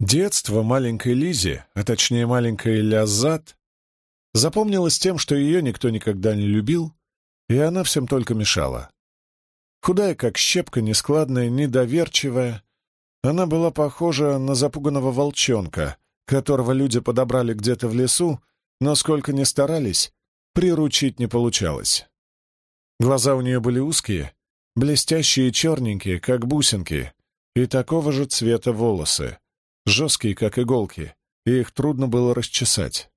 Детство маленькой Лизи, а точнее маленькой Лязат, запомнилось тем, что ее никто никогда не любил, и она всем только мешала. Худая, как щепка, нескладная, недоверчивая, она была похожа на запуганного волчонка, которого люди подобрали где-то в лесу, но сколько ни старались, приручить не получалось. Глаза у нее были узкие, блестящие и черненькие, как бусинки, и такого же цвета волосы, жесткие, как иголки, и их трудно было расчесать.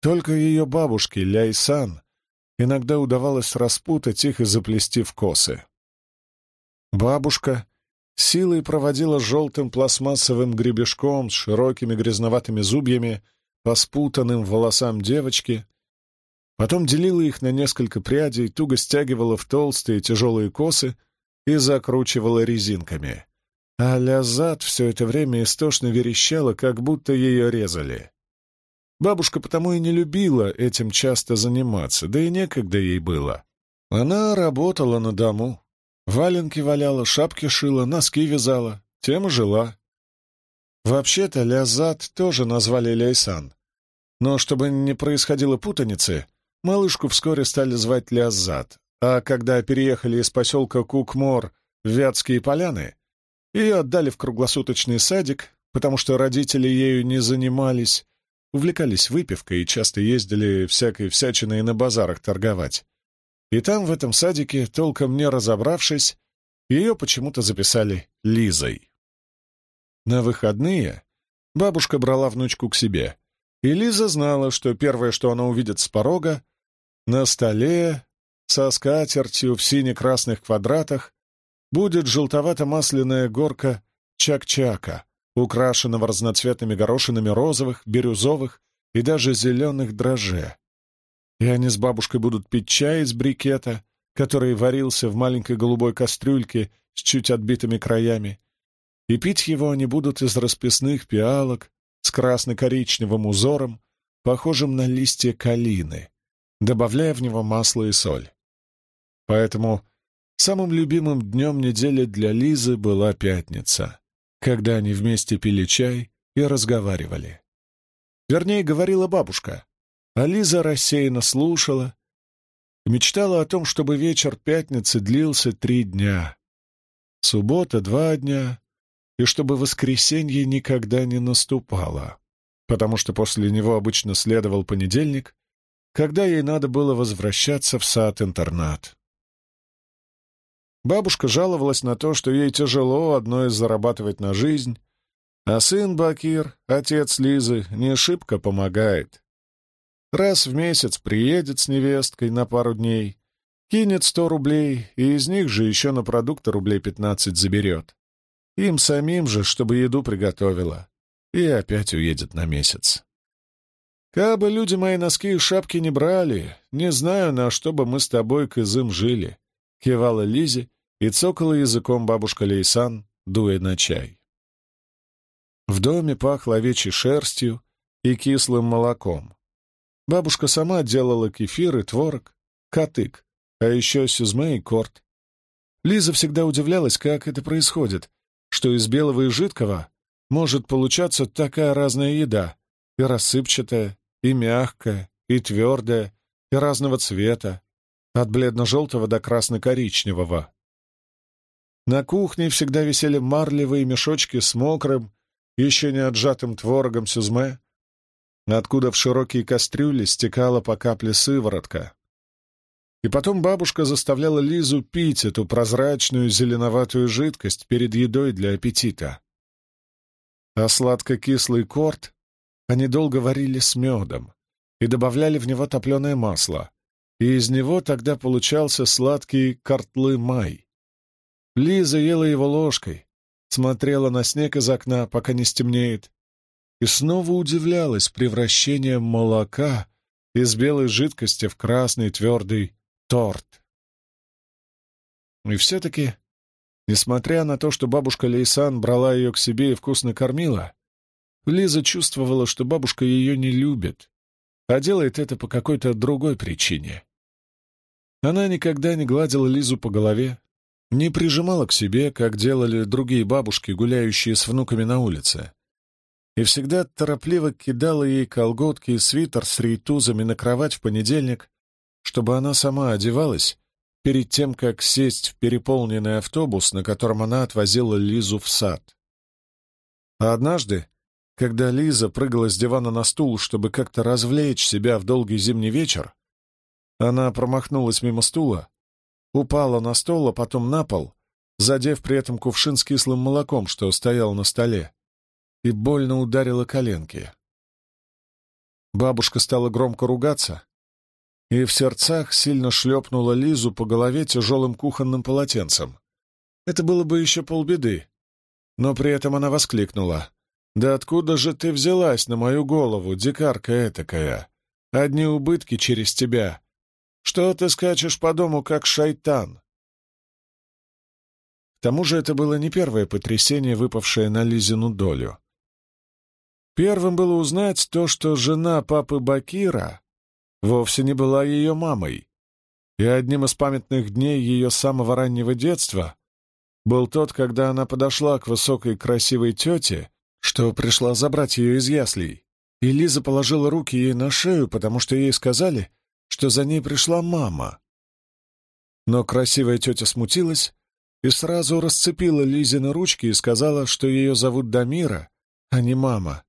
Только ее бабушке, Ляйсан, иногда удавалось распутать их и заплести в косы. Бабушка силой проводила желтым пластмассовым гребешком с широкими грязноватыми зубьями по спутанным волосам девочки, потом делила их на несколько прядей, туго стягивала в толстые тяжелые косы и закручивала резинками. А Лязат все это время истошно верещала, как будто ее резали. Бабушка потому и не любила этим часто заниматься, да и некогда ей было. Она работала на дому, валенки валяла, шапки шила, носки вязала, тем и жила. Вообще-то Лязат тоже назвали Ляйсан, но чтобы не происходило путаницы, малышку вскоре стали звать Лязат, а когда переехали из поселка Кукмор в Вятские поляны, ее отдали в круглосуточный садик, потому что родители ею не занимались, увлекались выпивкой и часто ездили всякой всячиной на базарах торговать. И там, в этом садике, толком не разобравшись, ее почему-то записали Лизой. На выходные бабушка брала внучку к себе, и Лиза знала, что первое, что она увидит с порога, на столе со скатертью в сине-красных квадратах будет желтовато-масляная горка чак-чака, украшенного разноцветными горошинами розовых, бирюзовых и даже зеленых дрожжей. И они с бабушкой будут пить чай из брикета, который варился в маленькой голубой кастрюльке с чуть отбитыми краями, и пить его они будут из расписных пиалок с красно-коричневым узором, похожим на листья калины, добавляя в него масло и соль. Поэтому Самым любимым днем недели для Лизы была пятница, когда они вместе пили чай и разговаривали. Вернее, говорила бабушка, а Лиза рассеянно слушала мечтала о том, чтобы вечер пятницы длился три дня, суббота — два дня, и чтобы воскресенье никогда не наступало, потому что после него обычно следовал понедельник, когда ей надо было возвращаться в сад-интернат. Бабушка жаловалась на то, что ей тяжело одной зарабатывать на жизнь, а сын Бакир, отец Лизы, не шибко помогает. Раз в месяц приедет с невесткой на пару дней, кинет сто рублей, и из них же еще на продукты рублей пятнадцать заберет. Им самим же, чтобы еду приготовила, и опять уедет на месяц. Кабы люди мои носки и шапки не брали, не знаю, на что бы мы с тобой, Кызым, жили, — кивала Лизе, и цокала языком бабушка Лейсан, дуя на чай. В доме пахло овечьей шерстью и кислым молоком. Бабушка сама делала кефир и творог, катык, а еще сюзме и корт. Лиза всегда удивлялась, как это происходит, что из белого и жидкого может получаться такая разная еда, и рассыпчатая, и мягкая, и твердая, и разного цвета, от бледно-желтого до красно-коричневого. На кухне всегда висели марлевые мешочки с мокрым, еще не отжатым творогом сюзме, откуда в широкие кастрюли стекала по капле сыворотка. И потом бабушка заставляла Лизу пить эту прозрачную зеленоватую жидкость перед едой для аппетита. А сладко-кислый корт они долго варили с медом и добавляли в него топленое масло, и из него тогда получался сладкий картлы-май. Лиза ела его ложкой, смотрела на снег из окна, пока не стемнеет, и снова удивлялась превращением молока из белой жидкости в красный твердый торт. И все-таки, несмотря на то, что бабушка Лейсан брала ее к себе и вкусно кормила, Лиза чувствовала, что бабушка ее не любит, а делает это по какой-то другой причине. Она никогда не гладила Лизу по голове, не прижимала к себе, как делали другие бабушки, гуляющие с внуками на улице. и всегда торопливо кидала ей колготки и свитер с рейтузами на кровать в понедельник, чтобы она сама одевалась перед тем, как сесть в переполненный автобус, на котором она отвозила Лизу в сад. А однажды, когда Лиза прыгала с дивана на стул, чтобы как-то развлечь себя в долгий зимний вечер, она промахнулась мимо стула, упала на стол, а потом на пол, задев при этом кувшин с кислым молоком, что стоял на столе, и больно ударила коленки. Бабушка стала громко ругаться, и в сердцах сильно шлепнула Лизу по голове тяжелым кухонным полотенцем. Это было бы еще полбеды, но при этом она воскликнула. «Да откуда же ты взялась на мою голову, дикарка этакая? Одни убытки через тебя. Что ты скачешь по дому, как шайтан?» К тому же это было не первое потрясение, выпавшее на Лизину долю. Первым было узнать то, что жена папы Бакира вовсе не была ее мамой, и одним из памятных дней ее самого раннего детства был тот, когда она подошла к высокой красивой тете, что пришла забрать ее из яслей, и Лиза положила руки ей на шею, потому что ей сказали, что за ней пришла мама. Но красивая тетя смутилась и сразу расцепила Лизины ручки и сказала, что ее зовут Дамира, а не мама,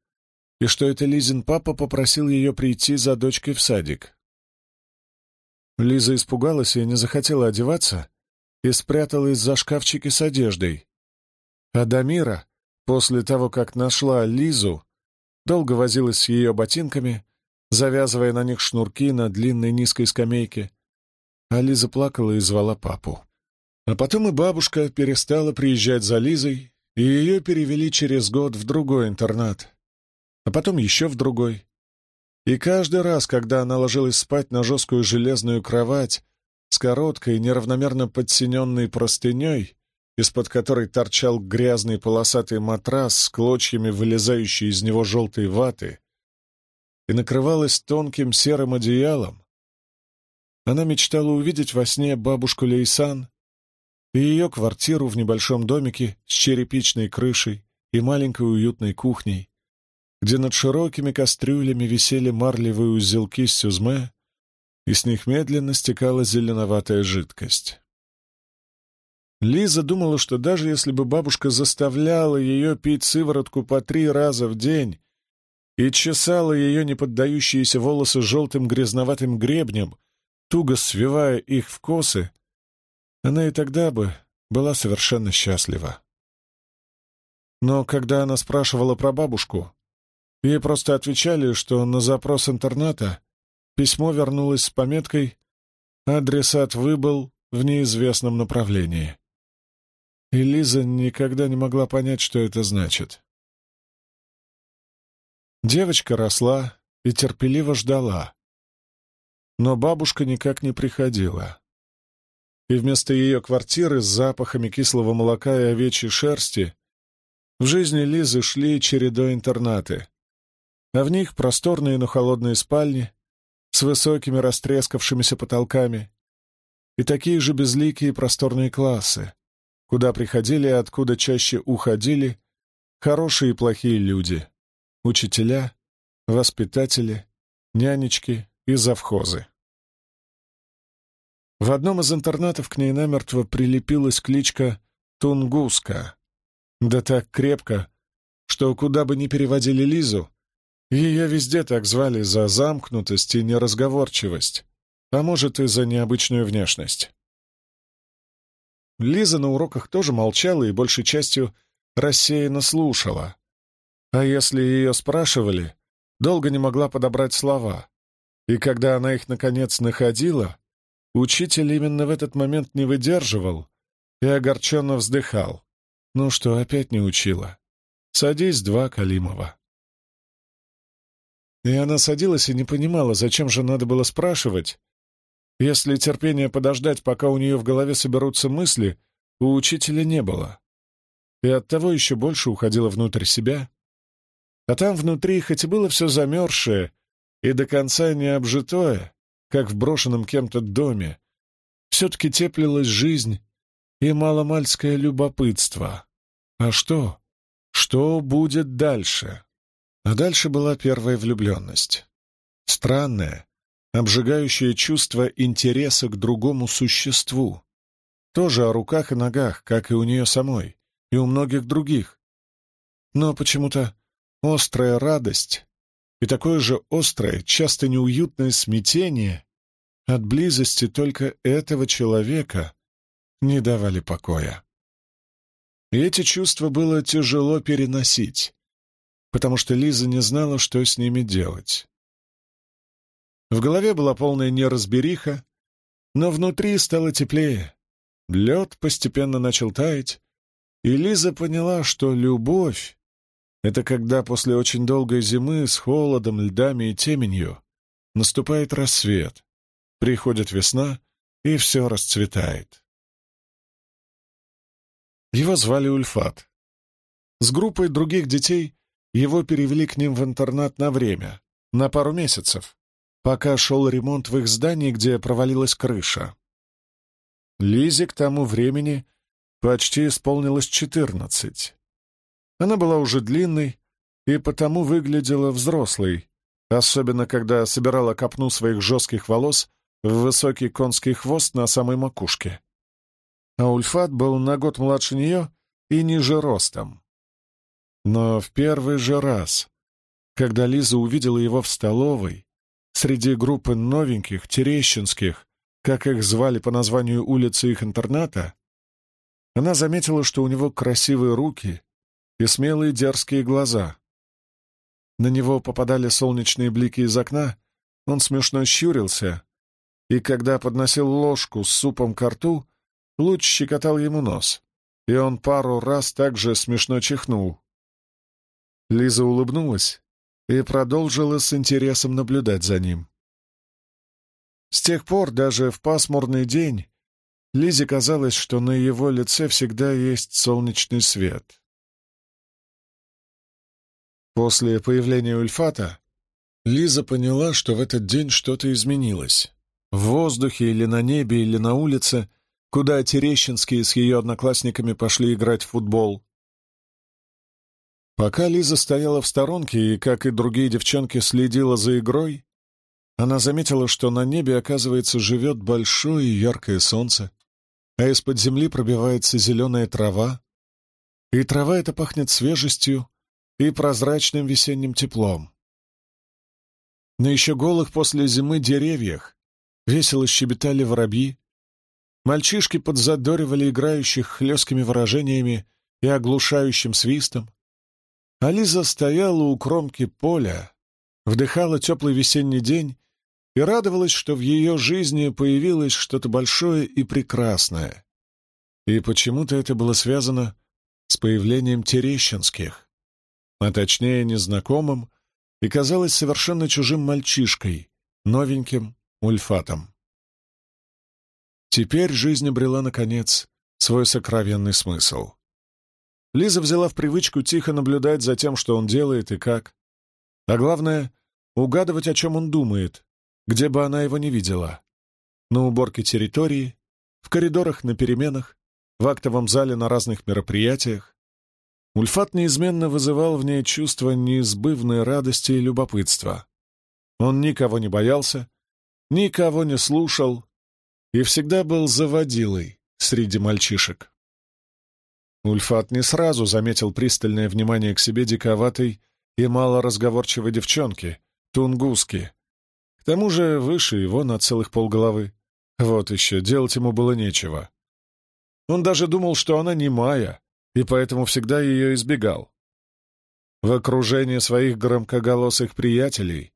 и что это Лизин папа попросил ее прийти за дочкой в садик. Лиза испугалась и не захотела одеваться, и спряталась за шкафчики с одеждой. А Дамира, после того, как нашла Лизу, долго возилась с ее ботинками, завязывая на них шнурки на длинной низкой скамейке, а Лиза плакала и звала папу. А потом и бабушка перестала приезжать за Лизой, и ее перевели через год в другой интернат, а потом еще в другой. И каждый раз, когда она ложилась спать на жесткую железную кровать с короткой, неравномерно подсиненной простыней, из-под которой торчал грязный полосатый матрас с клочьями вылезающей из него желтой ваты, и накрывалась тонким серым одеялом, она мечтала увидеть во сне бабушку Лейсан и ее квартиру в небольшом домике с черепичной крышей и маленькой уютной кухней, где над широкими кастрюлями висели марлевые узелки с сюзме, и с них медленно стекала зеленоватая жидкость. Лиза думала, что даже если бы бабушка заставляла ее пить сыворотку по три раза в день и чесала ее неподдающиеся волосы желтым грязноватым гребнем, туго свивая их в косы, она и тогда бы была совершенно счастлива. Но когда она спрашивала про бабушку, Ей просто отвечали, что на запрос интерната письмо вернулось с пометкой «Адресат выбыл в неизвестном направлении». И Лиза никогда не могла понять, что это значит. Девочка росла и терпеливо ждала. Но бабушка никак не приходила. И вместо ее квартиры с запахами кислого молока и овечьей шерсти в жизни Лизы шли чередой интернаты, а в них просторные, но холодные спальни с высокими растрескавшимися потолками и такие же безликие просторные классы, куда приходили и откуда чаще уходили хорошие и плохие люди, учителя, воспитатели, нянечки и завхозы. В одном из интернатов к ней намертво прилепилась кличка Тунгуска, да так крепко, что куда бы ни переводили Лизу, ее везде так звали за замкнутость и неразговорчивость, а может и за необычную внешность. Лиза на уроках тоже молчала и большей частью рассеянно слушала. А если ее спрашивали, долго не могла подобрать слова. И когда она их, наконец, находила, учитель именно в этот момент не выдерживал и огорченно вздыхал. «Ну что, опять не учила? Садись, два, Калимова». И она садилась и не понимала, зачем же надо было спрашивать. Если терпения подождать, пока у нее в голове соберутся мысли, у учителя не было. И оттого еще больше уходила внутрь себя. А там внутри, хоть и было все замерзшее и до конца не обжитое, как в брошенном кем-то доме, все-таки теплилась жизнь и маломальское любопытство. А что? Что будет дальше? А дальше была первая влюбленность. Странное, обжигающее чувство интереса к другому существу. Тоже о руках и ногах, как и у нее самой, и у многих других. Но почему-то острая радость и такое же острое, часто неуютное смятение от близости только этого человека не давали покоя. И эти чувства было тяжело переносить, потому что Лиза не знала, что с ними делать. В голове была полная неразбериха, но внутри стало теплее. Лед постепенно начал таять, и Лиза поняла, что любовь — это когда после очень долгой зимы с холодом, льдами и теменью наступает рассвет, приходит весна, и все расцветает. Его звали Ульфат. С группой других детей его перевели к ним в интернат на время, на пару месяцев, пока шел ремонт в их здании, где провалилась крыша. Лизе к тому времени почти исполнилось четырнадцать. Она была уже длинной и потому выглядела взрослой, особенно когда собирала копну своих жестких волос в высокий конский хвост на самой макушке. А Ульфат был на год младше нее и ниже ростом. Но в первый же раз, когда Лиза увидела его в столовой, Среди группы новеньких, терещинских, как их звали по названию улицы их интерната, она заметила, что у него красивые руки и смелые дерзкие глаза. На него попадали солнечные блики из окна, он смешно щурился, и когда подносил ложку с супом к рту, луч щекотал ему нос, и он пару раз также смешно чихнул. Лиза улыбнулась и продолжила с интересом наблюдать за ним. С тех пор, даже в пасмурный день, Лизе казалось, что на его лице всегда есть солнечный свет. После появления Ульфата Лиза поняла, что в этот день что-то изменилось. В воздухе или на небе, или на улице, куда Терещинские с ее одноклассниками пошли играть в футбол. Пока Лиза стояла в сторонке и, как и другие девчонки, следила за игрой, она заметила, что на небе, оказывается, живет большое и яркое солнце, а из-под земли пробивается зеленая трава, и трава эта пахнет свежестью и прозрачным весенним теплом. На еще голых после зимы деревьях весело щебетали воробьи, мальчишки подзадоривали играющих хлесткими выражениями и оглушающим свистом, Ализа стояла у кромки поля, вдыхала теплый весенний день и радовалась, что в ее жизни появилось что-то большое и прекрасное. И почему-то это было связано с появлением Терещинских, а точнее незнакомым и казалось совершенно чужим мальчишкой, новеньким ульфатом. Теперь жизнь обрела, наконец, свой сокровенный смысл. Лиза взяла в привычку тихо наблюдать за тем, что он делает и как. А главное — угадывать, о чем он думает, где бы она его не видела. На уборке территории, в коридорах на переменах, в актовом зале на разных мероприятиях. Ульфат неизменно вызывал в ней чувство неизбывной радости и любопытства. Он никого не боялся, никого не слушал и всегда был заводилой среди мальчишек. Ульфат не сразу заметил пристальное внимание к себе диковатой и малоразговорчивой девчонки, Тунгуски. К тому же выше его на целых полголовы. Вот еще, делать ему было нечего. Он даже думал, что она не Майя, и поэтому всегда ее избегал. В окружении своих громкоголосых приятелей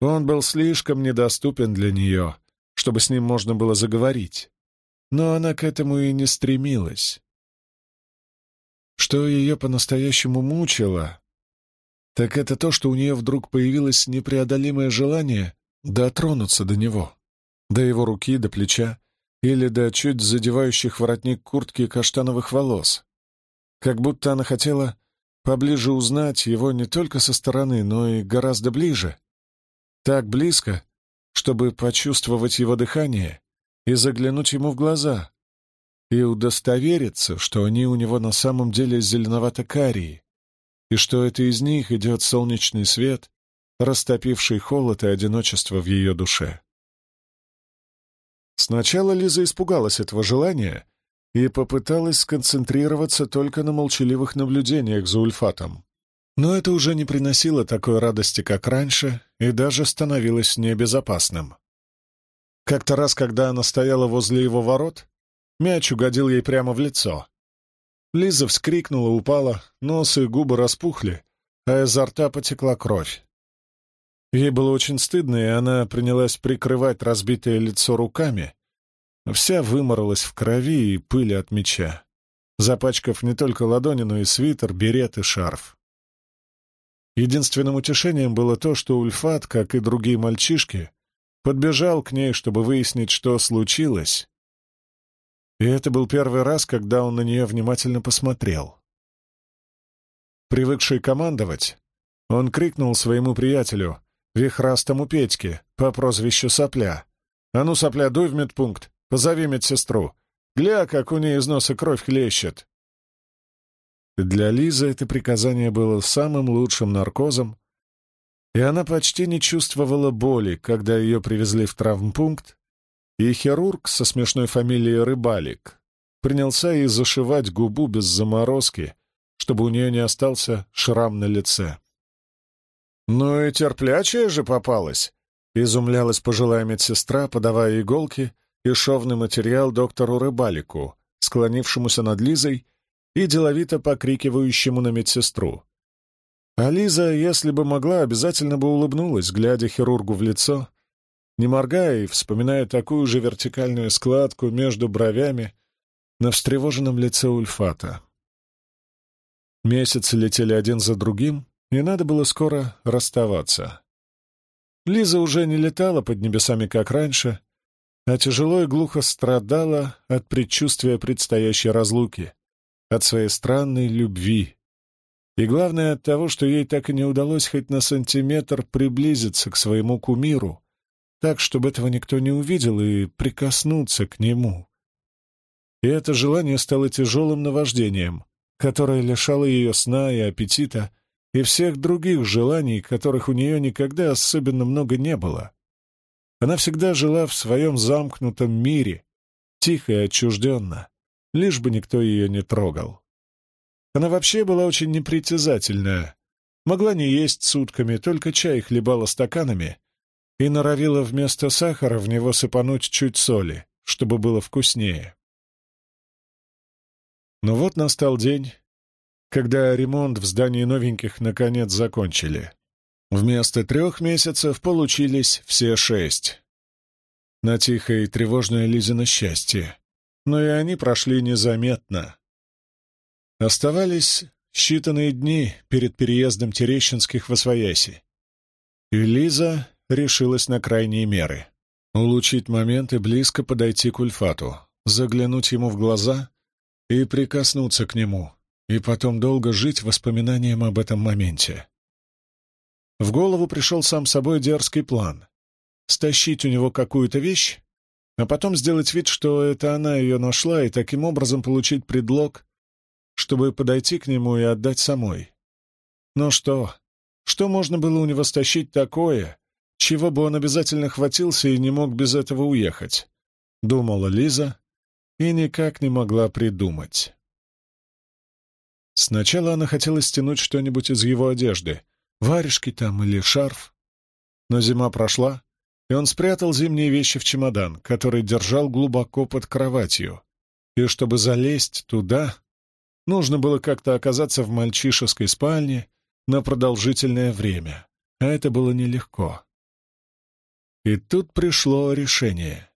он был слишком недоступен для нее, чтобы с ним можно было заговорить. Но она к этому и не стремилась. Что ее по-настоящему мучило, так это то, что у нее вдруг появилось непреодолимое желание дотронуться до него, до его руки, до плеча или до чуть задевающих воротник куртки каштановых волос. Как будто она хотела поближе узнать его не только со стороны, но и гораздо ближе. Так близко, чтобы почувствовать его дыхание и заглянуть ему в глаза, и удостовериться, что они у него на самом деле зеленовато-карие, и что это из них идет солнечный свет, растопивший холод и одиночество в ее душе. Сначала Лиза испугалась этого желания и попыталась сконцентрироваться только на молчаливых наблюдениях за Ульфатом. Но это уже не приносило такой радости, как раньше, и даже становилось небезопасным. Как-то раз, когда она стояла возле его ворот, мяч угодил ей прямо в лицо. Лиза вскрикнула, упала, нос и губы распухли, а изо рта потекла кровь. Ей было очень стыдно, и она принялась прикрывать разбитое лицо руками, вся выморалась в крови и пыли от меча, запачкав не только ладони, но и свитер, берет и шарф. Единственным утешением было то, что Ульфат, как и другие мальчишки, подбежал к ней, чтобы выяснить, что случилось. И это был первый раз, когда он на нее внимательно посмотрел. Привыкший командовать, он крикнул своему приятелю, вихрастому Петьке, по прозвищу Сопля. «А ну, Сопля, дуй в медпункт, позови медсестру. Гля, как у нее из носа кровь хлещет». Для Лизы это приказание было самым лучшим наркозом, и она почти не чувствовала боли, когда ее привезли в травмпункт, и хирург со смешной фамилией Рыбалик принялся ей зашивать губу без заморозки, чтобы у нее не остался шрам на лице. «Ну и терплячая же попалась!» — изумлялась пожилая медсестра, подавая иголки и шовный материал доктору Рыбалику, склонившемуся над Лизой и деловито покрикивающему на медсестру. А Лиза, если бы могла, обязательно бы улыбнулась, глядя хирургу в лицо, не моргая и вспоминая такую же вертикальную складку между бровями на встревоженном лице Ульфата. Месяцы летели один за другим, и надо было скоро расставаться. Лиза уже не летала под небесами, как раньше, а тяжело и глухо страдала от предчувствия предстоящей разлуки, от своей странной любви, и главное от того, что ей так и не удалось хоть на сантиметр приблизиться к своему кумиру, так, чтобы этого никто не увидел, и прикоснуться к нему. И это желание стало тяжелым наваждением, которое лишало ее сна и аппетита, и всех других желаний, которых у нее никогда особенно много не было. Она всегда жила в своем замкнутом мире, тихо и отчужденно, лишь бы никто ее не трогал. Она вообще была очень непритязательная. Могла не есть сутками, только чай хлебала стаканами и норовила вместо сахара в него сыпануть чуть соли, чтобы было вкуснее. Но вот настал день, когда ремонт в здании новеньких наконец закончили. Вместо трех месяцев получились все шесть. На тихое и тревожное Лизино счастье. Но и они прошли незаметно. Оставались считанные дни перед переездом Терещинских в Освояси. И Лиза решилась на крайние меры. Улучшить момент и близко подойти к Ульфату, заглянуть ему в глаза и прикоснуться к нему, и потом долго жить воспоминанием об этом моменте. В голову пришел сам собой дерзкий план — стащить у него какую-то вещь, а потом сделать вид, что это она ее нашла, и таким образом получить предлог чтобы подойти к нему и отдать самой. Но что? Что можно было у него стащить такое, чего бы он обязательно хватился и не мог без этого уехать? Думала Лиза и никак не могла придумать. Сначала она хотела стянуть что-нибудь из его одежды, варежки там или шарф. Но зима прошла, и он спрятал зимние вещи в чемодан, который держал глубоко под кроватью. И чтобы залезть туда, Нужно было как-то оказаться в мальчишеской спальне на продолжительное время, а это было нелегко. И тут пришло решение.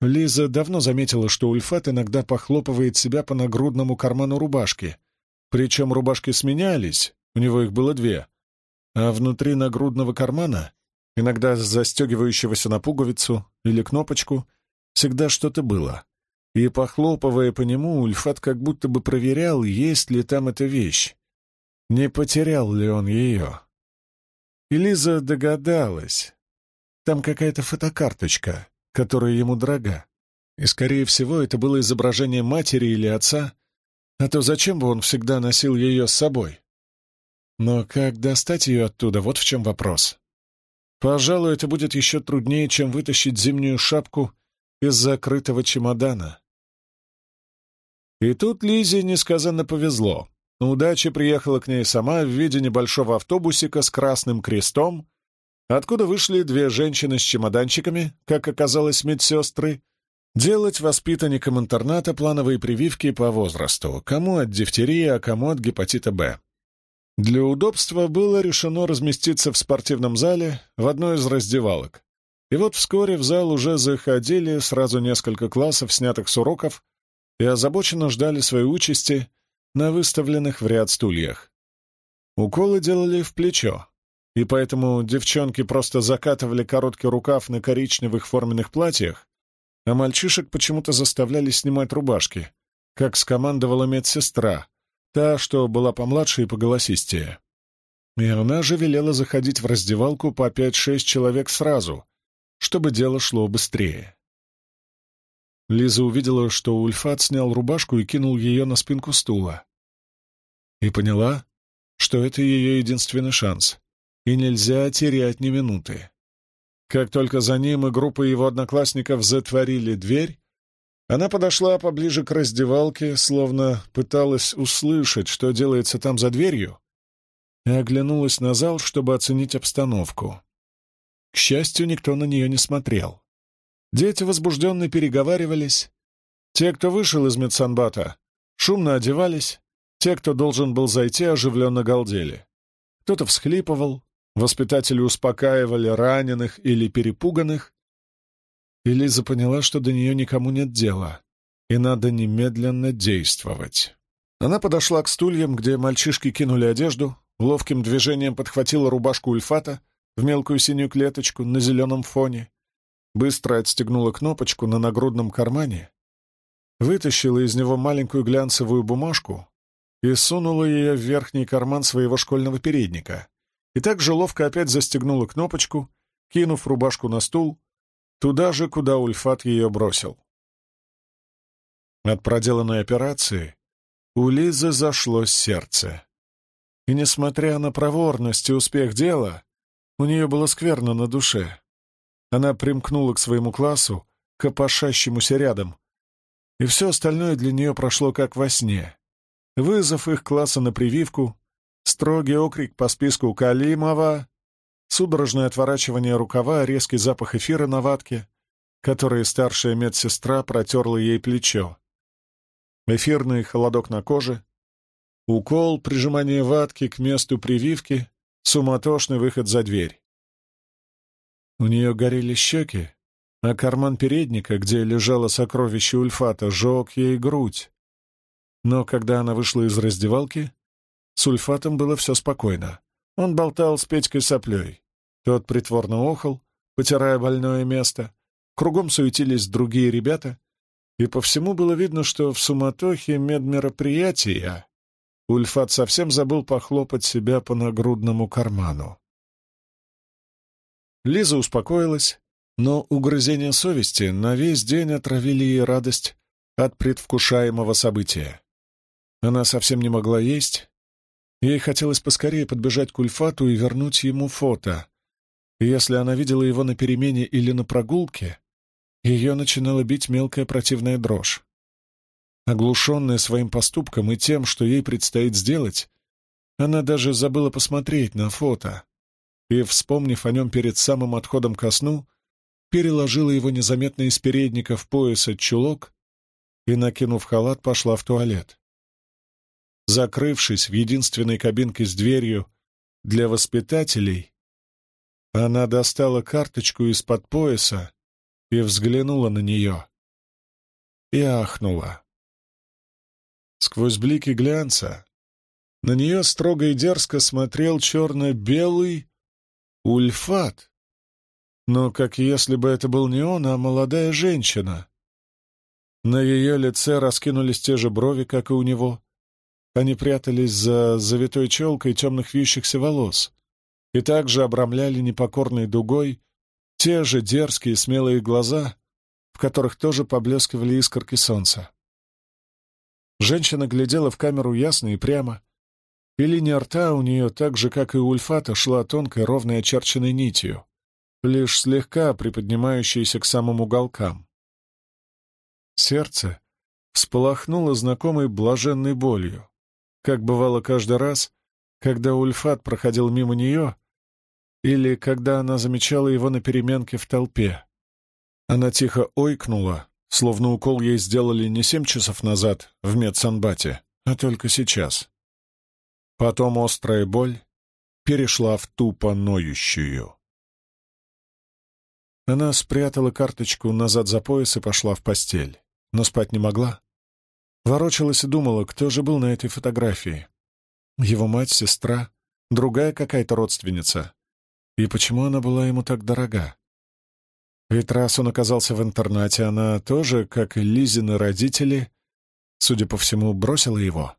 Лиза давно заметила, что Ульфат иногда похлопывает себя по нагрудному карману рубашки, причем рубашки сменялись, у него их было две, а внутри нагрудного кармана, иногда застегивающегося на пуговицу или кнопочку, всегда что-то было и, похлопывая по нему, Ульфат как будто бы проверял, есть ли там эта вещь, не потерял ли он ее. И Лиза догадалась. Там какая-то фотокарточка, которая ему дорога. И, скорее всего, это было изображение матери или отца, а то зачем бы он всегда носил ее с собой? Но как достать ее оттуда, вот в чем вопрос. Пожалуй, это будет еще труднее, чем вытащить зимнюю шапку из закрытого чемодана. И тут Лизе несказанно повезло. Удача приехала к ней сама в виде небольшого автобусика с красным крестом, откуда вышли две женщины с чемоданчиками, как оказалось, медсестры, делать воспитанникам интерната плановые прививки по возрасту, кому от дифтерии, а кому от гепатита Б. Для удобства было решено разместиться в спортивном зале в одной из раздевалок. И вот вскоре в зал уже заходили сразу несколько классов, снятых с уроков, и озабоченно ждали своей участи на выставленных в ряд стульях. Уколы делали в плечо, и поэтому девчонки просто закатывали короткий рукав на коричневых форменных платьях, а мальчишек почему-то заставляли снимать рубашки, как скомандовала медсестра, та, что была помладше и поголосистее. И она же велела заходить в раздевалку по пять-шесть человек сразу, чтобы дело шло быстрее. Лиза увидела, что Ульфат снял рубашку и кинул ее на спинку стула. И поняла, что это ее единственный шанс, и нельзя терять ни минуты. Как только за ним и группа его одноклассников затворили дверь, она подошла поближе к раздевалке, словно пыталась услышать, что делается там за дверью, и оглянулась на зал, чтобы оценить обстановку. К счастью, никто на нее не смотрел. Дети возбужденно переговаривались. Те, кто вышел из медсанбата, шумно одевались. Те, кто должен был зайти, оживленно галдели. Кто-то всхлипывал, воспитатели успокаивали раненых или перепуганных. И Лиза поняла, что до нее никому нет дела, и надо немедленно действовать. Она подошла к стульям, где мальчишки кинули одежду, ловким движением подхватила рубашку Ульфата в мелкую синюю клеточку на зеленом фоне быстро отстегнула кнопочку на нагрудном кармане, вытащила из него маленькую глянцевую бумажку и сунула ее в верхний карман своего школьного передника, и так же ловко опять застегнула кнопочку, кинув рубашку на стул, туда же, куда Ульфат ее бросил. От проделанной операции у Лизы зашло сердце. И, несмотря на проворность и успех дела, у нее было скверно на душе. Она примкнула к своему классу, копошащемуся рядом, и все остальное для нее прошло как во сне. Вызов их класса на прививку, строгий окрик по списку Калимова, судорожное отворачивание рукава, резкий запах эфира на ватке, который старшая медсестра протерла ей плечо, эфирный холодок на коже, укол, прижимание ватки к месту прививки, суматошный выход за дверь. У нее горели щеки, а карман передника, где лежало сокровище Ульфата, жег ей грудь. Но когда она вышла из раздевалки, с Ульфатом было все спокойно. Он болтал с Петькой соплей. Тот притворно охал, потирая больное место. Кругом суетились другие ребята, и по всему было видно, что в суматохе медмероприятия Ульфат совсем забыл похлопать себя по нагрудному карману. Лиза успокоилась, но угрызения совести на весь день отравили ей радость от предвкушаемого события. Она совсем не могла есть. Ей хотелось поскорее подбежать к Ульфату и вернуть ему фото. И если она видела его на перемене или на прогулке, ее начинала бить мелкая противная дрожь. Оглушенная своим поступком и тем, что ей предстоит сделать, она даже забыла посмотреть на фото и, вспомнив о нем перед самым отходом ко сну, переложила его незаметно из передника в пояса чулок и, накинув халат, пошла в туалет. Закрывшись в единственной кабинке с дверью для воспитателей, она достала карточку из-под пояса и взглянула на нее. И ахнула. Сквозь блики глянца на нее строго и дерзко смотрел черно-белый Ульфат. Но как если бы это был не он, а молодая женщина. На ее лице раскинулись те же брови, как и у него. Они прятались за завитой челкой темных вьющихся волос и также обрамляли непокорной дугой те же дерзкие смелые глаза, в которых тоже поблескивали искорки солнца. Женщина глядела в камеру ясно и прямо, и линия рта у нее, так же, как и у Ульфата, шла тонкой, ровной очерченной нитью, лишь слегка приподнимающейся к самым уголкам. Сердце всполохнуло знакомой блаженной болью, как бывало каждый раз, когда Ульфат проходил мимо нее или когда она замечала его на переменке в толпе. Она тихо ойкнула, словно укол ей сделали не семь часов назад в медсанбате, а только сейчас. Потом острая боль перешла в тупо ноющую. Она спрятала карточку назад за пояс и пошла в постель, но спать не могла. Ворочалась и думала, кто же был на этой фотографии. Его мать, сестра, другая какая-то родственница. И почему она была ему так дорога? Ведь раз он оказался в интернате, она тоже, как и Лизины родители, судя по всему, бросила его.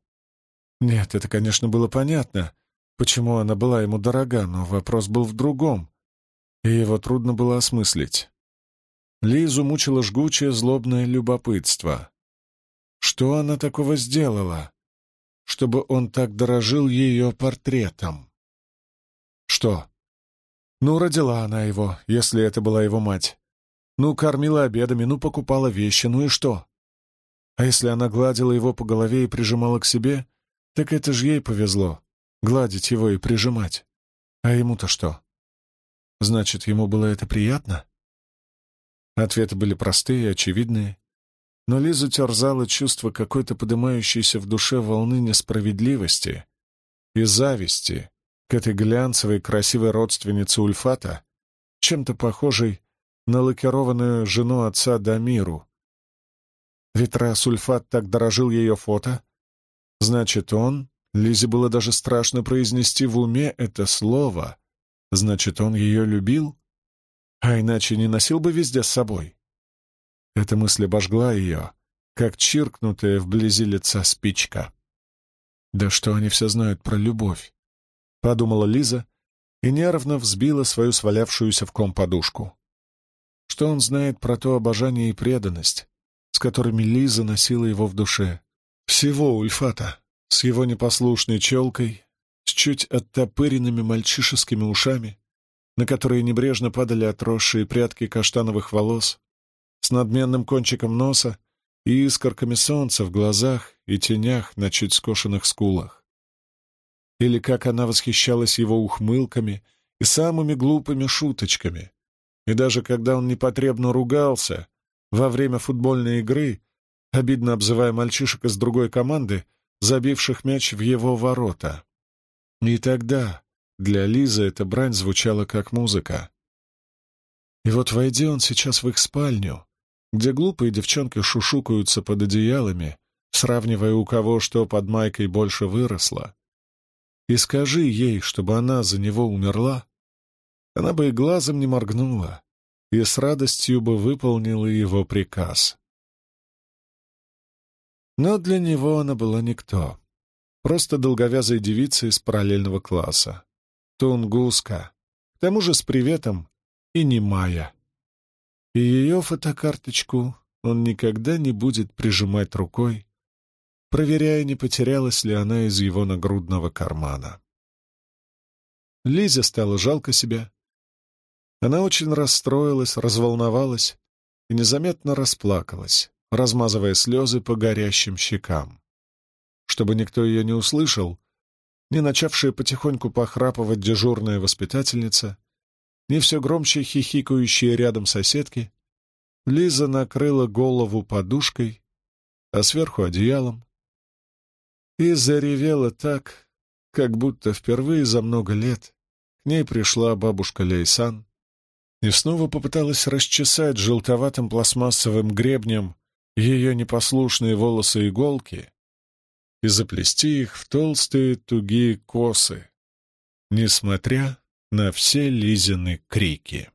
Нет, это, конечно, было понятно, почему она была ему дорога, но вопрос был в другом, и его трудно было осмыслить. Лизу мучило жгучее злобное любопытство. Что она такого сделала, чтобы он так дорожил ее портретом? Что? Ну, родила она его, если это была его мать. Ну, кормила обедами, ну, покупала вещи, ну и что? А если она гладила его по голове и прижимала к себе, так это же ей повезло — гладить его и прижимать. А ему-то что? Значит, ему было это приятно? Ответы были простые, очевидные. Но Лизу терзало чувство какой-то поднимающейся в душе волны несправедливости и зависти к этой глянцевой красивой родственнице Ульфата, чем-то похожей на лакированную жену отца Дамиру. Ведь раз Ульфат так дорожил ее фото, Значит, он... Лизе было даже страшно произнести в уме это слово. Значит, он ее любил? А иначе не носил бы везде с собой. Эта мысль обожгла ее, как чиркнутая вблизи лица спичка. «Да что они все знают про любовь?» — подумала Лиза и нервно взбила свою свалявшуюся в ком подушку. Что он знает про то обожание и преданность, с которыми Лиза носила его в душе? Всего Ульфата, с его непослушной челкой, с чуть оттопыренными мальчишескими ушами, на которые небрежно падали отросшие прядки каштановых волос, с надменным кончиком носа и искорками солнца в глазах и тенях на чуть скошенных скулах. Или как она восхищалась его ухмылками и самыми глупыми шуточками. И даже когда он непотребно ругался во время футбольной игры, обидно обзывая мальчишек из другой команды, забивших мяч в его ворота. И тогда для Лизы эта брань звучала как музыка. И вот войди он сейчас в их спальню, где глупые девчонки шушукаются под одеялами, сравнивая у кого что под майкой больше выросло, и скажи ей, чтобы она за него умерла, она бы и глазом не моргнула и с радостью бы выполнила его приказ. Но для него она была никто. Просто долговязая девица из параллельного класса. Тунгуска. К тому же с приветом и не Майя. И ее фотокарточку он никогда не будет прижимать рукой, проверяя, не потерялась ли она из его нагрудного кармана. Лизе стало жалко себя. Она очень расстроилась, разволновалась и незаметно расплакалась размазывая слезы по горящим щекам. Чтобы никто ее не услышал, не начавшая потихоньку похрапывать дежурная воспитательница, не все громче хихикающие рядом соседки, Лиза накрыла голову подушкой, а сверху одеялом, и заревела так, как будто впервые за много лет к ней пришла бабушка Лейсан и снова попыталась расчесать желтоватым пластмассовым гребнем ее непослушные волосы-иголки и заплести их в толстые тугие косы, несмотря на все Лизины крики.